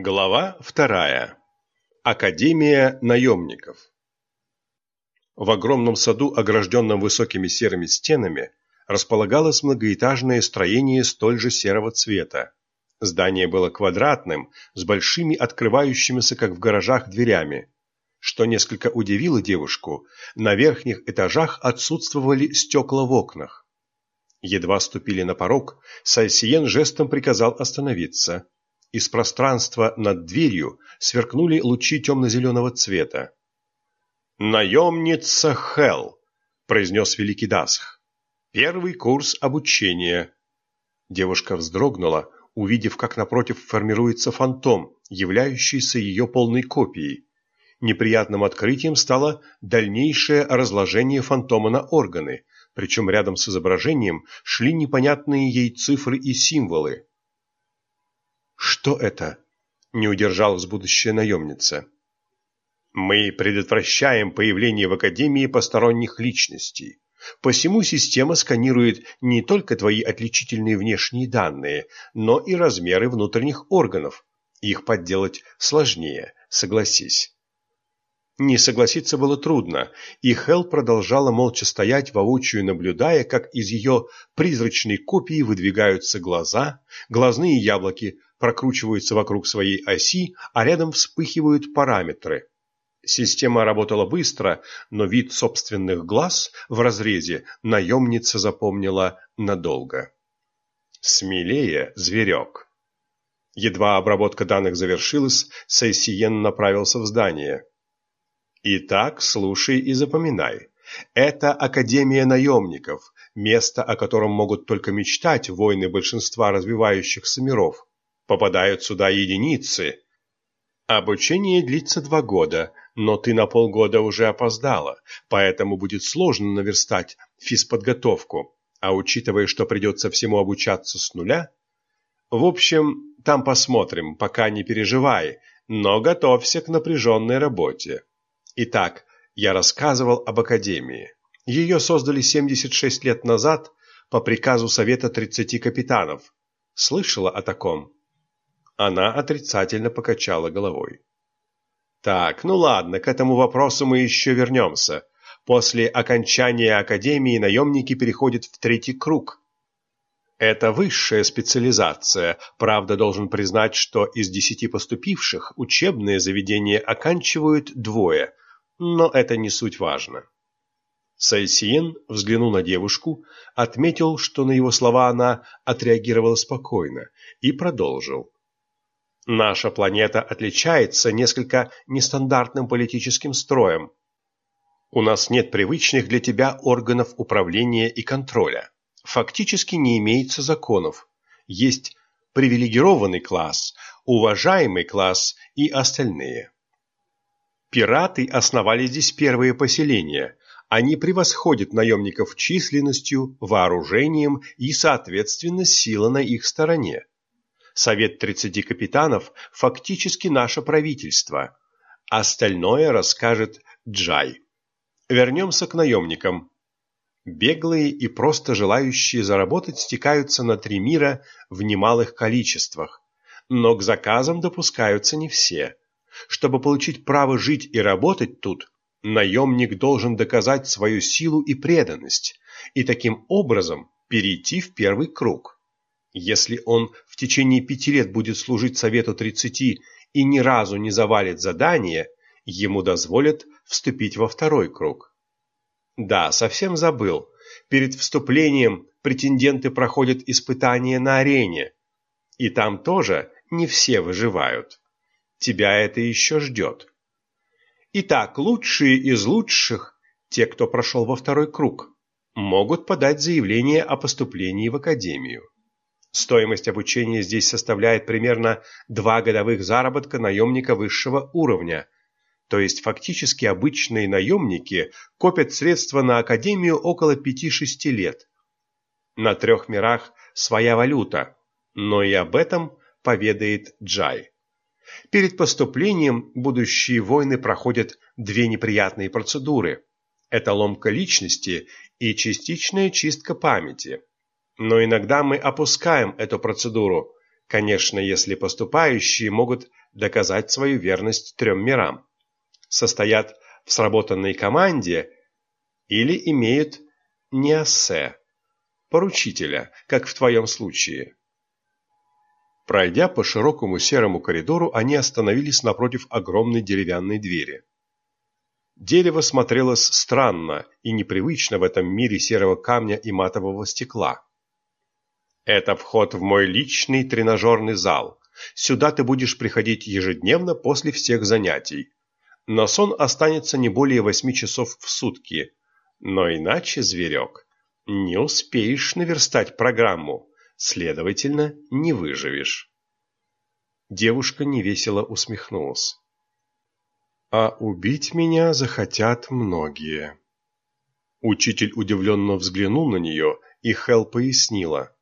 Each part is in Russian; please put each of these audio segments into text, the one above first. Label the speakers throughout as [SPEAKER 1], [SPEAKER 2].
[SPEAKER 1] Глава вторая. Академия наемников. В огромном саду, огражденном высокими серыми стенами, располагалось многоэтажное строение столь же серого цвета. Здание было квадратным, с большими открывающимися, как в гаражах, дверями. Что несколько удивило девушку, на верхних этажах отсутствовали стекла в окнах. Едва ступили на порог, Сайсиен жестом приказал остановиться – из пространства над дверью сверкнули лучи темно-зеленого цвета. «Наемница Хелл», — произнес Великий Дасх. «Первый курс обучения». Девушка вздрогнула, увидев, как напротив формируется фантом, являющийся ее полной копией. Неприятным открытием стало дальнейшее разложение фантома на органы, причем рядом с изображением шли непонятные ей цифры и символы. «Что это?» – не удержалась будущая наемница. «Мы предотвращаем появление в Академии посторонних личностей. Посему система сканирует не только твои отличительные внешние данные, но и размеры внутренних органов. Их подделать сложнее, согласись». Не согласиться было трудно, и Хел продолжала молча стоять, воочию наблюдая, как из ее призрачной копии выдвигаются глаза, глазные яблоки прокручиваются вокруг своей оси, а рядом вспыхивают параметры. Система работала быстро, но вид собственных глаз в разрезе наемница запомнила надолго. Смелее, зверек. Едва обработка данных завершилась, Сейсиен направился в здание. Итак, слушай и запоминай. Это Академия наемников, место, о котором могут только мечтать воины большинства развивающихся миров. Попадают сюда единицы. Обучение длится два года, но ты на полгода уже опоздала, поэтому будет сложно наверстать физподготовку. А учитывая, что придется всему обучаться с нуля... В общем, там посмотрим, пока не переживай, но готовься к напряженной работе. Итак, я рассказывал об Академии. Ее создали 76 лет назад по приказу Совета 30 капитанов. Слышала о таком? Она отрицательно покачала головой. Так, ну ладно, к этому вопросу мы еще вернемся. После окончания академии наемники переходят в третий круг. Это высшая специализация. Правда, должен признать, что из десяти поступивших учебные заведения оканчивают двое, но это не суть важно. Сайсиен взглянул на девушку, отметил, что на его слова она отреагировала спокойно, и продолжил. Наша планета отличается несколько нестандартным политическим строем. У нас нет привычных для тебя органов управления и контроля. Фактически не имеется законов. Есть привилегированный класс, уважаемый класс и остальные. Пираты основали здесь первые поселения. Они превосходят наемников численностью, вооружением и, соответственно, сила на их стороне. Совет 30 капитанов фактически наше правительство. Остальное расскажет Джай. Вернемся к наемникам. Беглые и просто желающие заработать стекаются на три мира в немалых количествах, но к заказам допускаются не все. Чтобы получить право жить и работать тут, наемник должен доказать свою силу и преданность, и таким образом перейти в первый круг. Если он в течение пяти лет будет служить Совету 30 и ни разу не завалит задание, ему дозволят вступить во второй круг. Да, совсем забыл. Перед вступлением претенденты проходят испытания на арене. И там тоже не все выживают. Тебя это еще ждет. Итак, лучшие из лучших, те, кто прошел во второй круг, могут подать заявление о поступлении в академию. Стоимость обучения здесь составляет примерно два годовых заработка наемника высшего уровня, то есть фактически обычные наемники копят средства на академию около 5-6 лет. На трех мирах своя валюта, но и об этом поведает Джай. Перед поступлением будущие войны проходят две неприятные процедуры. Это ломка личности и частичная чистка памяти. Но иногда мы опускаем эту процедуру, конечно, если поступающие могут доказать свою верность трем мирам, состоят в сработанной команде или имеют неоссе, поручителя, как в твоем случае. Пройдя по широкому серому коридору, они остановились напротив огромной деревянной двери. Дерево смотрелось странно и непривычно в этом мире серого камня и матового стекла. «Это вход в мой личный тренажерный зал. Сюда ты будешь приходить ежедневно после всех занятий. Но сон останется не более восьми часов в сутки. Но иначе, зверек, не успеешь наверстать программу, следовательно, не выживешь. Девушка невесело усмехнулась. А убить меня захотят многие. Учитель удивленно взглянул на нее, и Хел пояснила.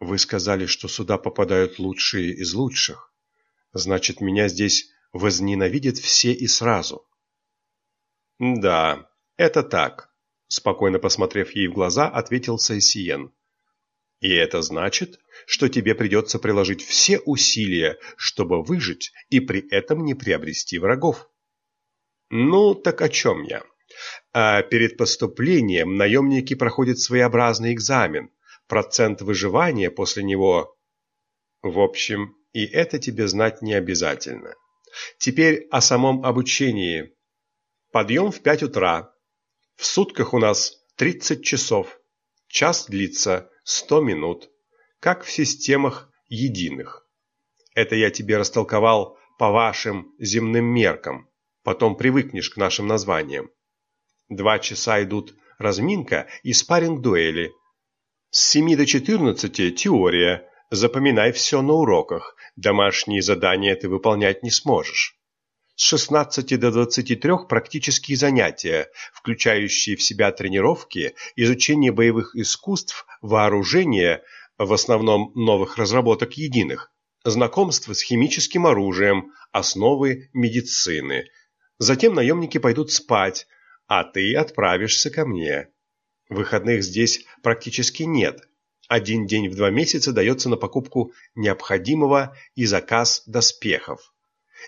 [SPEAKER 1] Вы сказали, что сюда попадают лучшие из лучших. Значит, меня здесь возненавидят все и сразу. Да, это так. Спокойно посмотрев ей в глаза, ответил Сайсиен. «И это значит, что тебе придется приложить все усилия, чтобы выжить и при этом не приобрести врагов». «Ну, так о чем я?» А перед поступлением наемники проходят своеобразный экзамен. Процент выживания после него... В общем, и это тебе знать не обязательно. Теперь о самом обучении. Подъем в пять утра, в сутках у нас 30 часов. Час длится 100 минут, как в системах единых. Это я тебе растолковал по вашим земным меркам, потом привыкнешь к нашим названиям. Два часа идут разминка и спарринг-дуэли. С 7 до 14 теория, запоминай все на уроках, домашние задания ты выполнять не сможешь с 16 до 23 практические занятия, включающие в себя тренировки, изучение боевых искусств, вооружение, в основном новых разработок единых, знакомство с химическим оружием, основы медицины. Затем наемники пойдут спать, а ты отправишься ко мне. Выходных здесь практически нет. Один день в два месяца дается на покупку необходимого и заказ доспехов.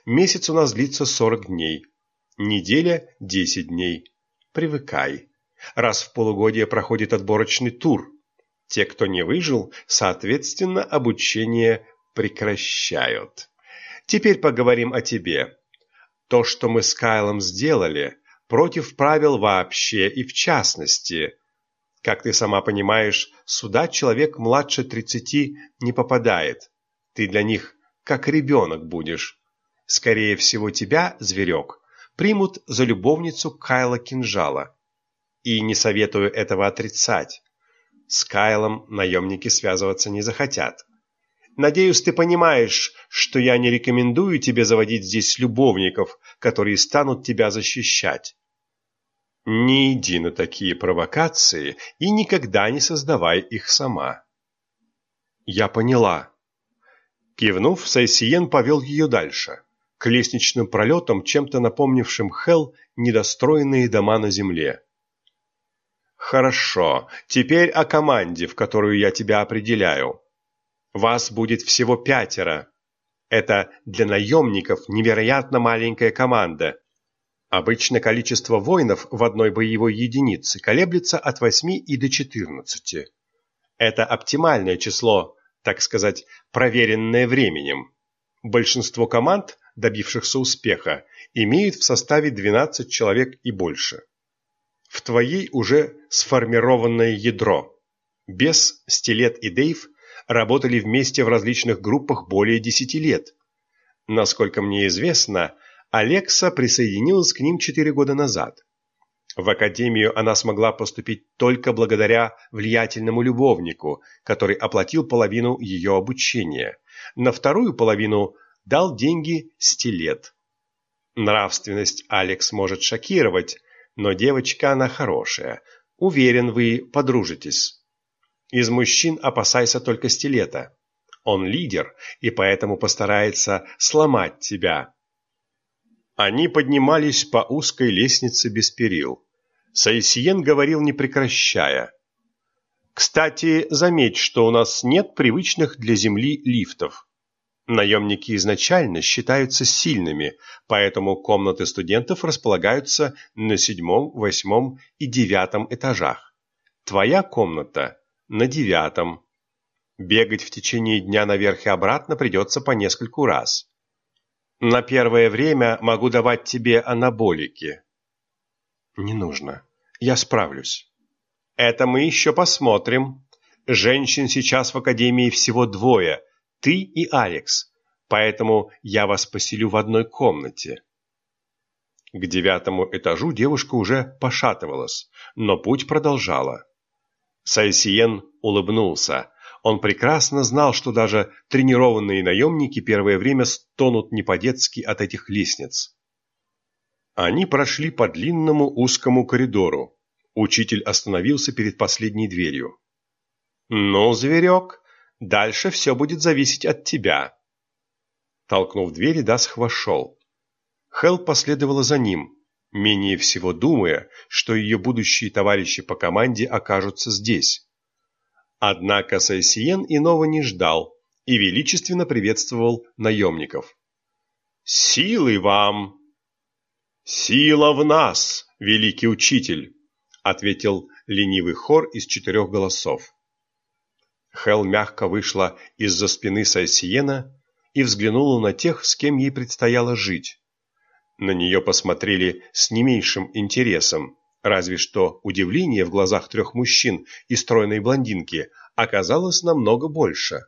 [SPEAKER 1] Месяц у нас длится 40 дней. Неделя – 10 дней. Привыкай. Раз в полугодие проходит отборочный тур. Те, кто не выжил, соответственно, обучение прекращают. Теперь поговорим о тебе. То, что мы с Кайлом сделали, против правил вообще и в частности. Как ты сама понимаешь, сюда человек младше 30 не попадает. Ты для них как ребенок будешь. Скорее всего, тебя, зверек, примут за любовницу Кайла Кинжала. И не советую этого отрицать. С Кайлом наемники связываться не захотят. Надеюсь, ты понимаешь, что я не рекомендую тебе заводить здесь любовников, которые станут тебя защищать. Не иди на такие провокации и никогда не создавай их сама. Я поняла. Кивнув, Сайсиен повел ее дальше к лестничным пролетам, чем-то напомнившим Хел недостроенные дома на земле. «Хорошо, теперь о команде, в которую я тебя определяю. Вас будет всего пятеро. Это для наемников невероятно маленькая команда. Обычно количество воинов в одной боевой единице колеблется от 8 и до 14. Это оптимальное число, так сказать, проверенное временем. Большинство команд добившихся успеха, имеют в составе 12 человек и больше. В твоей уже сформированное ядро. Бес, Стилет и Дейв работали вместе в различных группах более 10 лет. Насколько мне известно, Алекса присоединилась к ним 4 года назад. В академию она смогла поступить только благодаря влиятельному любовнику, который оплатил половину ее обучения. На вторую половину дал деньги стилет. Нравственность Алекс может шокировать, но девочка она хорошая. Уверен, вы подружитесь. Из мужчин опасайся только стилета. Он лидер и поэтому постарается сломать тебя. Они поднимались по узкой лестнице без перил. Сайсиен говорил не прекращая. «Кстати, заметь, что у нас нет привычных для Земли лифтов. Наемники изначально считаются сильными, поэтому комнаты студентов располагаются на седьмом, восьмом и девятом этажах. Твоя комната на девятом. Бегать в течение дня наверх и обратно придется по нескольку раз. На первое время могу давать тебе анаболики. Не нужно. Я справлюсь. Это мы еще посмотрим. Женщин сейчас в академии всего двое, ты и Алекс, поэтому я вас поселю в одной комнате. К девятому этажу девушка уже пошатывалась, но путь продолжала. Сайсиен улыбнулся. Он прекрасно знал, что даже тренированные наемники первое время стонут не по-детски от этих лестниц. Они прошли по длинному узкому коридору. Учитель остановился перед последней дверью. «Ну, зверек, дальше все будет зависеть от тебя». Толкнув двери, Дасх вошел. Хелл последовала за ним, менее всего думая, что ее будущие товарищи по команде окажутся здесь. Однако Сайсиен иного не ждал и величественно приветствовал наемников. «Силы вам!» «Сила в нас, великий учитель!» — ответил ленивый хор из четырех голосов. Хел мягко вышла из-за спины Сайсиена и взглянула на тех, с кем ей предстояло жить. На нее посмотрели с не меньшим интересом, разве что удивление в глазах трех мужчин и стройной блондинки оказалось намного больше.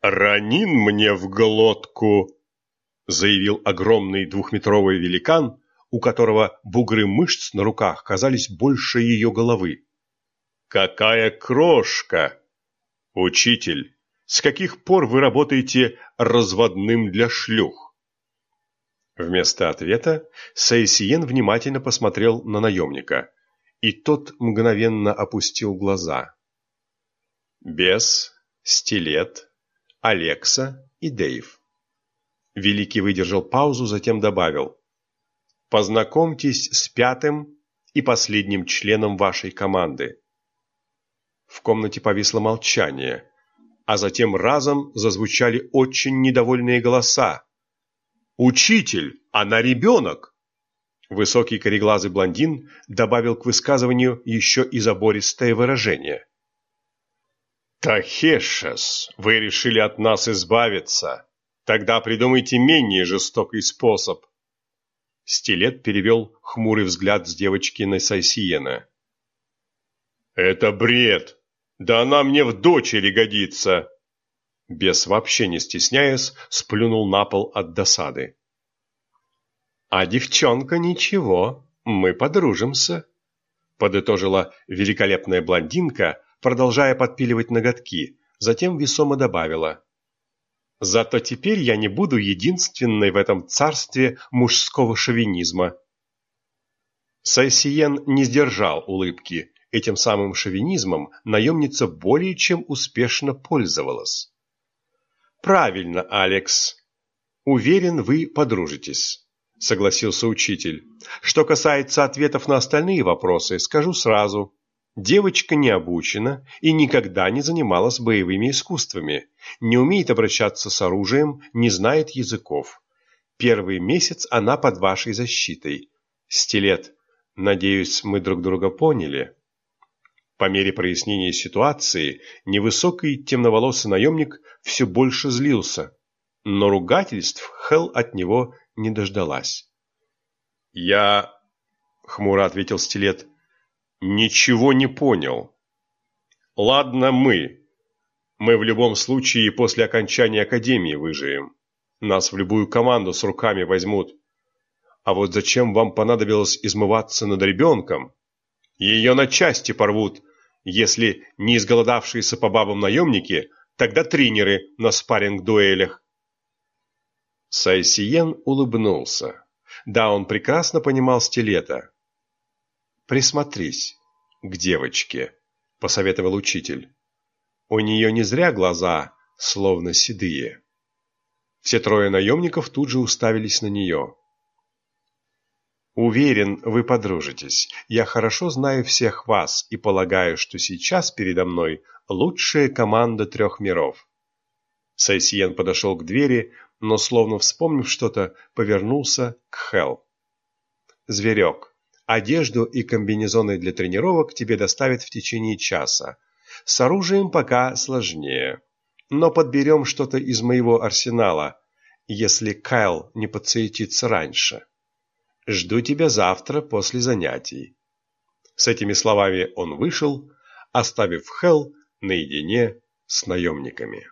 [SPEAKER 1] «Ранин мне в глотку!» — заявил огромный двухметровый великан, у которого бугры мышц на руках казались больше ее головы. «Какая крошка! Учитель, с каких пор вы работаете разводным для шлюх?» Вместо ответа Сайсиен внимательно посмотрел на наемника, и тот мгновенно опустил глаза. Бес, Стилет, Алекса и Дейв. Великий выдержал паузу, затем добавил. «Познакомьтесь с пятым и последним членом вашей команды». В комнате повисло молчание, а затем разом зазвучали очень недовольные голоса, «Учитель, она ребенок!» Высокий кореглазый блондин добавил к высказыванию еще и забористое выражение. «Тахешес, вы решили от нас избавиться. Тогда придумайте менее жестокий способ». Стилет перевел хмурый взгляд с девочки на Сайсиена. «Это бред! Да она мне в дочери годится!» Бес, вообще не стесняясь, сплюнул на пол от досады. «А девчонка ничего, мы подружимся», — подытожила великолепная блондинка, продолжая подпиливать ноготки, затем весомо добавила. «Зато теперь я не буду единственной в этом царстве мужского шовинизма». Сайсиен не сдержал улыбки. Этим самым шовинизмом наемница более чем успешно пользовалась. Правильно, Алекс. Уверен, вы подружитесь, согласился учитель. Что касается ответов на остальные вопросы, скажу сразу. Девочка не обучена и никогда не занималась боевыми искусствами, не умеет обращаться с оружием, не знает языков. Первый месяц она под вашей защитой. Стилет, надеюсь, мы друг друга поняли. По мере прояснения ситуации невысокий темноволосый наемник все больше злился, но ругательств Хел от него не дождалась. «Я...» — хмуро ответил Стилет. «Ничего не понял. Ладно мы. Мы в любом случае после окончания Академии выживем. Нас в любую команду с руками возьмут. А вот зачем вам понадобилось измываться над ребенком?» Ее на части порвут. Если не изголодавшиеся по бабам наемники, тогда тренеры на спарринг-дуэлях. Сайсиен улыбнулся. Да, он прекрасно понимал стилета. «Присмотрись к девочке», — посоветовал учитель. «У нее не зря глаза, словно седые». Все трое наемников тут же уставились на нее. Уверен, вы подружитесь. Я хорошо знаю всех вас и полагаю, что сейчас передо мной лучшая команда трех миров. Сайсиен подошел к двери, но, словно вспомнив что-то, повернулся к Хел. «Зверек, одежду и комбинезоны для тренировок тебе доставят в течение часа. С оружием пока сложнее. Но подберем что-то из моего арсенала, если Кайл не подсуетится раньше. Жду тебя завтра после занятий». С этими словами он вышел, оставив Хел наедине с наемниками.